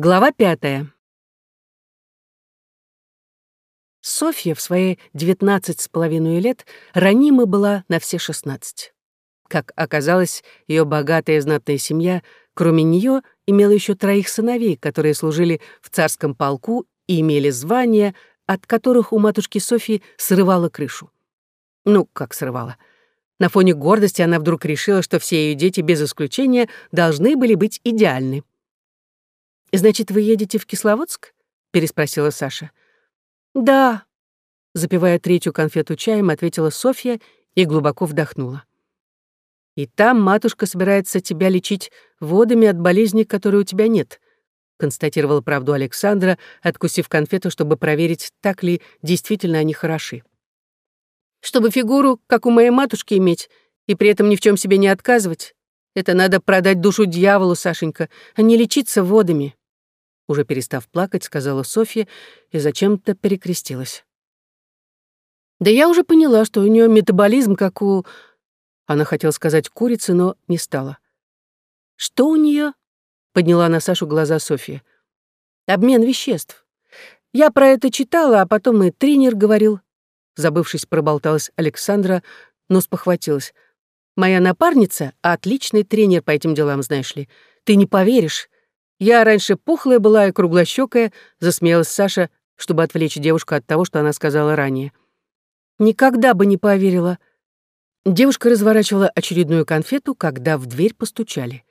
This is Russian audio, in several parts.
Глава пятая. Софья в свои девятнадцать с половиной лет ранима была на все шестнадцать. Как оказалось, ее богатая и знатная семья, кроме нее, имела еще троих сыновей, которые служили в царском полку и имели звания, от которых у матушки Софьи срывала крышу. Ну, как срывала. На фоне гордости она вдруг решила, что все ее дети без исключения должны были быть идеальны. «Значит, вы едете в Кисловодск?» — переспросила Саша. «Да», — запивая третью конфету чаем, ответила Софья и глубоко вдохнула. «И там матушка собирается тебя лечить водами от болезни, которой у тебя нет», — констатировала правду Александра, откусив конфету, чтобы проверить, так ли действительно они хороши. «Чтобы фигуру, как у моей матушки, иметь, и при этом ни в чем себе не отказывать, это надо продать душу дьяволу, Сашенька, а не лечиться водами». Уже перестав плакать, сказала Софья и зачем-то перекрестилась. «Да я уже поняла, что у нее метаболизм, как у...» Она хотела сказать курицы, но не стала. «Что у нее? подняла на Сашу глаза Софья. «Обмен веществ. Я про это читала, а потом и тренер говорил». Забывшись, проболталась Александра, но спохватилась. «Моя напарница — отличный тренер по этим делам, знаешь ли. Ты не поверишь. Я раньше пухлая была и круглощёкая, засмеялась Саша, чтобы отвлечь девушку от того, что она сказала ранее. Никогда бы не поверила. Девушка разворачивала очередную конфету, когда в дверь постучали.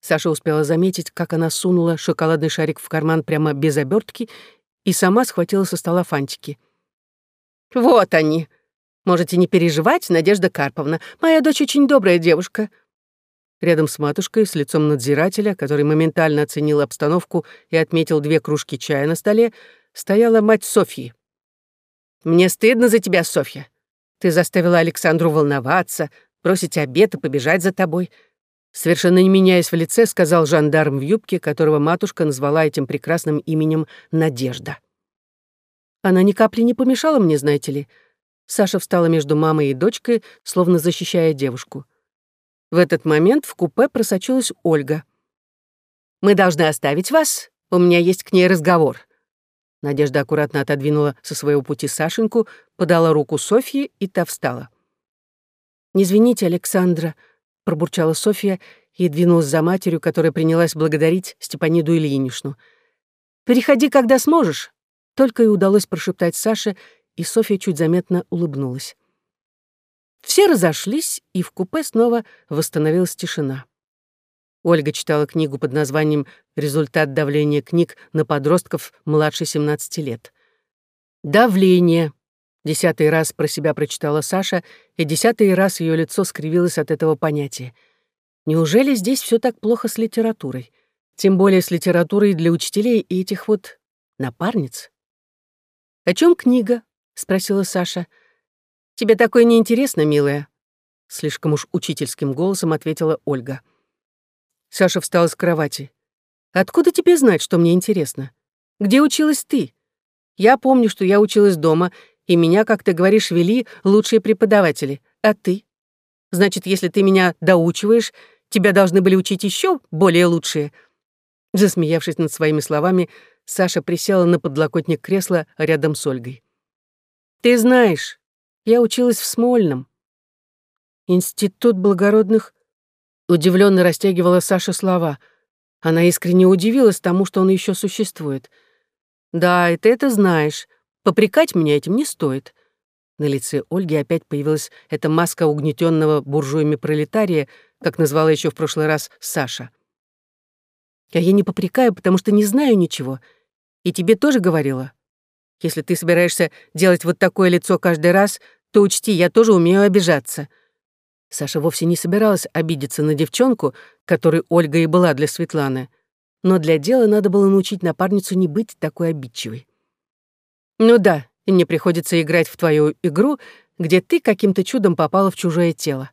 Саша успела заметить, как она сунула шоколадный шарик в карман прямо без обертки и сама схватила со стола фантики. «Вот они! Можете не переживать, Надежда Карповна. Моя дочь очень добрая девушка. Рядом с матушкой, с лицом надзирателя, который моментально оценил обстановку и отметил две кружки чая на столе, стояла мать Софьи. «Мне стыдно за тебя, Софья. Ты заставила Александру волноваться, бросить обед и побежать за тобой». Совершенно не меняясь в лице, сказал жандарм в юбке, которого матушка назвала этим прекрасным именем Надежда. Она ни капли не помешала мне, знаете ли. Саша встала между мамой и дочкой, словно защищая девушку. В этот момент в купе просочилась Ольга. «Мы должны оставить вас. У меня есть к ней разговор». Надежда аккуратно отодвинула со своего пути Сашеньку, подала руку Софье, и та встала. «Не извините, Александра», — пробурчала Софья и двинулась за матерью, которая принялась благодарить Степаниду Ильиничну. «Переходи, когда сможешь», — только и удалось прошептать Саше, и Софья чуть заметно улыбнулась. Все разошлись, и в купе снова восстановилась тишина. Ольга читала книгу под названием «Результат давления книг на подростков младше 17 лет». «Давление», — десятый раз про себя прочитала Саша, и десятый раз ее лицо скривилось от этого понятия. Неужели здесь все так плохо с литературой? Тем более с литературой для учителей и этих вот напарниц. «О чем книга?» — спросила Саша. «Тебе такое неинтересно, милая?» Слишком уж учительским голосом ответила Ольга. Саша встала с кровати. «Откуда тебе знать, что мне интересно? Где училась ты? Я помню, что я училась дома, и меня, как ты говоришь, вели лучшие преподаватели. А ты? Значит, если ты меня доучиваешь, тебя должны были учить еще более лучшие». Засмеявшись над своими словами, Саша присела на подлокотник кресла рядом с Ольгой. «Ты знаешь, я училась в Смольном. Институт благородных удивленно растягивала Саша слова. Она искренне удивилась тому, что он еще существует. Да, и ты это знаешь. Попрекать меня этим не стоит. На лице Ольги опять появилась эта маска угнетенного буржуями пролетария, как назвала еще в прошлый раз Саша. А я не попрекаю, потому что не знаю ничего. И тебе тоже говорила. Если ты собираешься делать вот такое лицо каждый раз, то учти, я тоже умею обижаться». Саша вовсе не собиралась обидеться на девчонку, которой Ольга и была для Светланы, но для дела надо было научить напарницу не быть такой обидчивой. «Ну да, и мне приходится играть в твою игру, где ты каким-то чудом попала в чужое тело.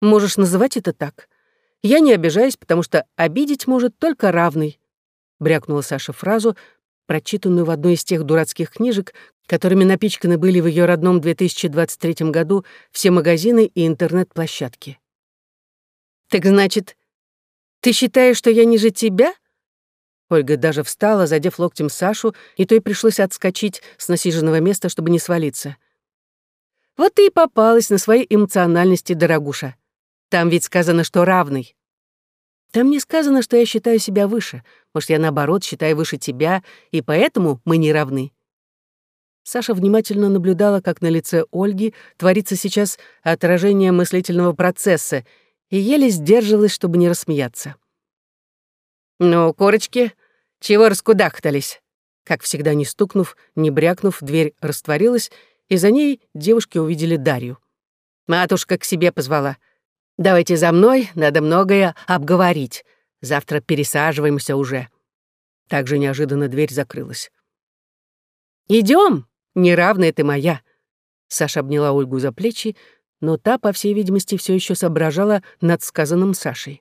Можешь называть это так. Я не обижаюсь, потому что обидеть может только равный», — брякнула Саша фразу, прочитанную в одной из тех дурацких книжек, которыми напичканы были в ее родном 2023 году все магазины и интернет-площадки. «Так значит, ты считаешь, что я ниже тебя?» Ольга даже встала, задев локтем Сашу, и той пришлось отскочить с насиженного места, чтобы не свалиться. Вот ты и попалась на своей эмоциональности, дорогуша. Там ведь сказано, что равный. Там не сказано, что я считаю себя выше. Может, я, наоборот, считаю выше тебя, и поэтому мы не равны. Саша внимательно наблюдала, как на лице Ольги творится сейчас отражение мыслительного процесса, и еле сдерживалась, чтобы не рассмеяться. «Ну, корочки, чего раскудахтались?» Как всегда, не стукнув, не брякнув, дверь растворилась, и за ней девушки увидели Дарью. Матушка к себе позвала. «Давайте за мной, надо многое обговорить. Завтра пересаживаемся уже». Также неожиданно дверь закрылась. Идем, неравная ты моя!» Саша обняла Ольгу за плечи, но та, по всей видимости, все еще соображала над сказанным Сашей.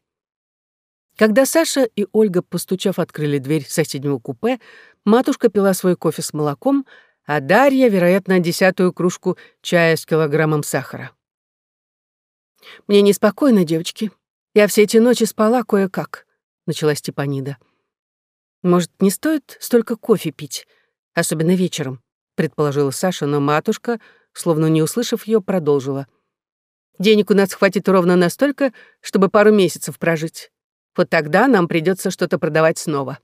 Когда Саша и Ольга, постучав, открыли дверь соседнего купе, матушка пила свой кофе с молоком, а Дарья, вероятно, десятую кружку чая с килограммом сахара. «Мне неспокойно, девочки. Я все эти ночи спала кое-как», — начала Степанида. «Может, не стоит столько кофе пить, особенно вечером?» — предположила Саша, но матушка, словно не услышав ее, продолжила. «Денег у нас хватит ровно настолько, чтобы пару месяцев прожить. Вот тогда нам придется что-то продавать снова.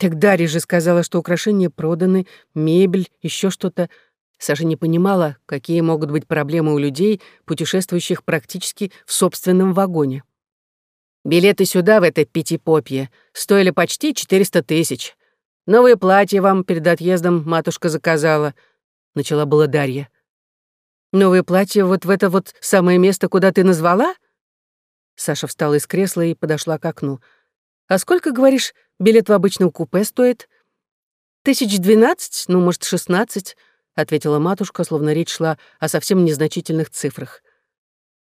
Так Дарья же сказала, что украшения проданы, мебель, еще что-то. Саша не понимала, какие могут быть проблемы у людей, путешествующих практически в собственном вагоне. Билеты сюда, в это пятипопье, стоили почти 400 тысяч. Новое платье вам перед отъездом матушка заказала. Начала была Дарья. Новое платье вот в это вот самое место, куда ты назвала? Саша встала из кресла и подошла к окну. «А сколько, говоришь, билет в обычном купе стоит?» «Тысяч двенадцать, ну, может, шестнадцать», — ответила матушка, словно речь шла о совсем незначительных цифрах.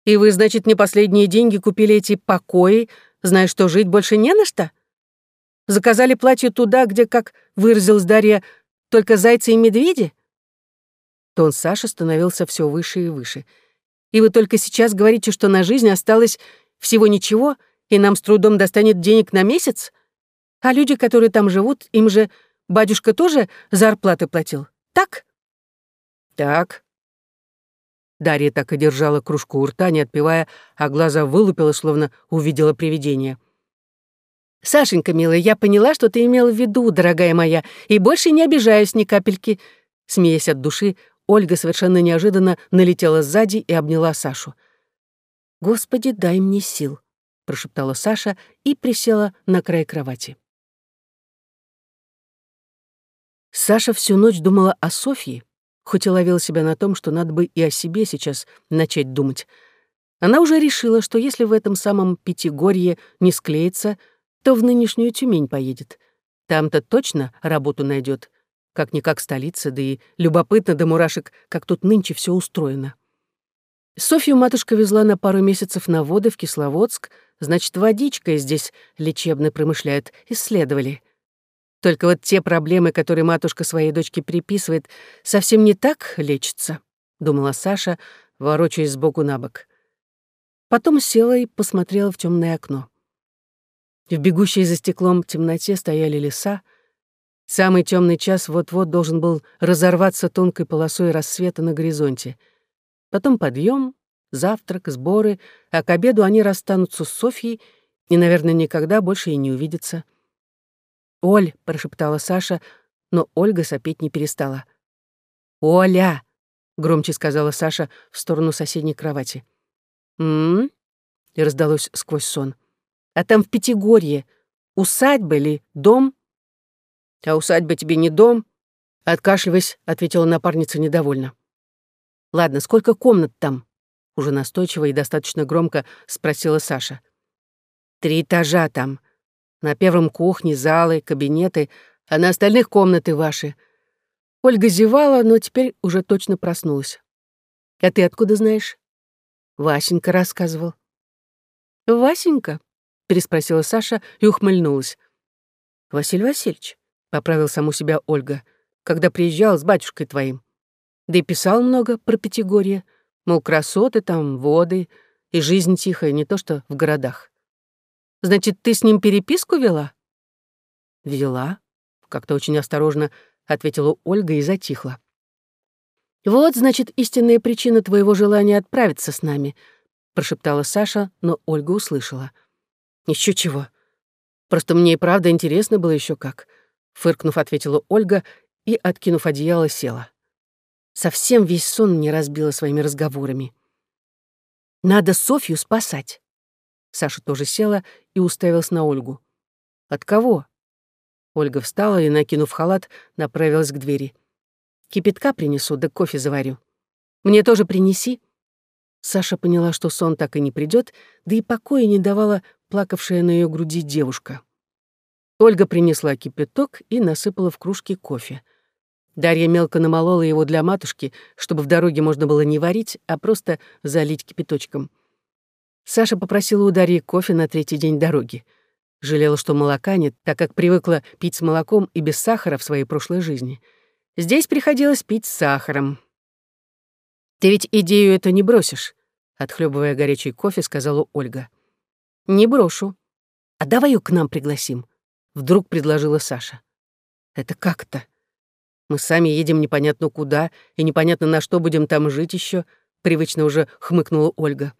«И вы, значит, не последние деньги купили эти покои, зная, что жить больше не на что? Заказали платье туда, где, как выразилась Дарья, только зайцы и медведи?» Тон Саши становился все выше и выше. «И вы только сейчас говорите, что на жизнь осталось всего ничего, и нам с трудом достанет денег на месяц? А люди, которые там живут, им же батюшка тоже зарплаты платил, так? Так. Дарья так и держала кружку у рта, не отпивая, а глаза вылупила, словно увидела привидение. «Сашенька, милая, я поняла, что ты имела в виду, дорогая моя, и больше не обижаюсь ни капельки». Смеясь от души, Ольга совершенно неожиданно налетела сзади и обняла Сашу. «Господи, дай мне сил», — прошептала Саша и присела на край кровати. Саша всю ночь думала о Софье, хоть и ловила себя на том, что надо бы и о себе сейчас начать думать. Она уже решила, что если в этом самом Пятигорье не склеится, то в нынешнюю Тюмень поедет. Там-то точно работу найдет, как-никак столица, да и любопытно до мурашек, как тут нынче все устроено. Софью матушка везла на пару месяцев на воды в Кисловодск, значит, водичкой здесь лечебно промышляют, исследовали. Только вот те проблемы, которые матушка своей дочке приписывает, совсем не так лечатся, думала Саша, ворочаясь сбоку на бок. Потом села и посмотрела в темное окно. В бегущей за стеклом темноте стояли леса. Самый темный час вот-вот должен был разорваться тонкой полосой рассвета на горизонте — Потом подъем, завтрак, сборы, а к обеду они расстанутся с Софьей и, наверное, никогда больше и не увидятся. «Оль», — прошептала Саша, но Ольга сопеть не перестала. «Оля!» — громче сказала Саша в сторону соседней кровати. «М-м-м?» — раздалось сквозь сон. «А там в Пятигорье усадьба или дом?» «А усадьба тебе не дом?» — откашливаясь, ответила напарница недовольно. Ладно, сколько комнат там? Уже настойчиво и достаточно громко спросила Саша. Три этажа там. На первом кухне, залы, кабинеты, а на остальных комнаты ваши. Ольга зевала, но теперь уже точно проснулась. А ты откуда знаешь? Васенька рассказывал. Васенька? переспросила Саша и ухмыльнулась. Василий Васильевич, поправил саму себя Ольга, когда приезжал с батюшкой твоим. Да и писал много про Пятигорье, мол, красоты там, воды, и жизнь тихая, не то что в городах. Значит, ты с ним переписку вела? Взяла. Как-то очень осторожно ответила Ольга и затихла. «Вот, значит, истинная причина твоего желания отправиться с нами», прошептала Саша, но Ольга услышала. Еще чего. Просто мне и правда интересно было еще как», фыркнув, ответила Ольга и, откинув одеяло, села. Совсем весь сон мне разбила своими разговорами. «Надо Софью спасать». Саша тоже села и уставилась на Ольгу. «От кого?» Ольга встала и, накинув халат, направилась к двери. «Кипятка принесу, да кофе заварю. Мне тоже принеси». Саша поняла, что сон так и не придет, да и покоя не давала плакавшая на ее груди девушка. Ольга принесла кипяток и насыпала в кружки кофе. Дарья мелко намолола его для матушки, чтобы в дороге можно было не варить, а просто залить кипяточком. Саша попросила у Дарьи кофе на третий день дороги. Жалела, что молока нет, так как привыкла пить с молоком и без сахара в своей прошлой жизни. Здесь приходилось пить с сахаром. «Ты ведь идею это не бросишь», — отхлебывая горячий кофе, сказала Ольга. «Не брошу. А давай ее к нам пригласим», — вдруг предложила Саша. «Это как-то? Мы сами едем непонятно куда, и непонятно на что будем там жить еще», — привычно уже хмыкнула Ольга.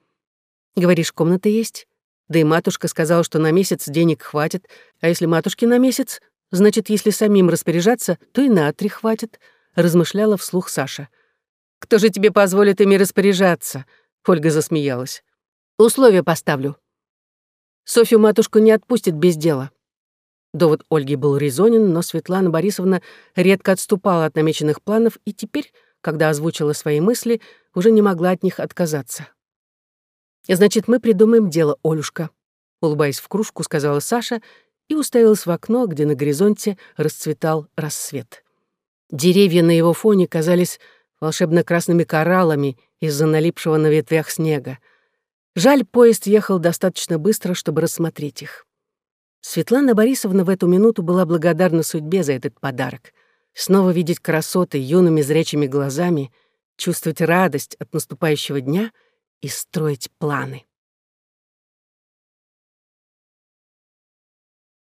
«Говоришь, комната есть? Да и матушка сказала, что на месяц денег хватит, а если матушке на месяц, значит, если самим распоряжаться, то и на три хватит», — размышляла вслух Саша. — кто же тебе позволит ими распоряжаться?» Ольга засмеялась. «Условия поставлю. Софью матушку не отпустит без дела». Довод Ольги был резонен, но Светлана Борисовна редко отступала от намеченных планов и теперь, когда озвучила свои мысли, уже не могла от них отказаться. «Значит, мы придумаем дело, Олюшка», — улыбаясь в кружку, сказала Саша и уставилась в окно, где на горизонте расцветал рассвет. Деревья на его фоне казались волшебно-красными кораллами из-за налипшего на ветвях снега. Жаль, поезд ехал достаточно быстро, чтобы рассмотреть их. Светлана Борисовна в эту минуту была благодарна судьбе за этот подарок. Снова видеть красоты юными зрячими глазами, чувствовать радость от наступающего дня и строить планы.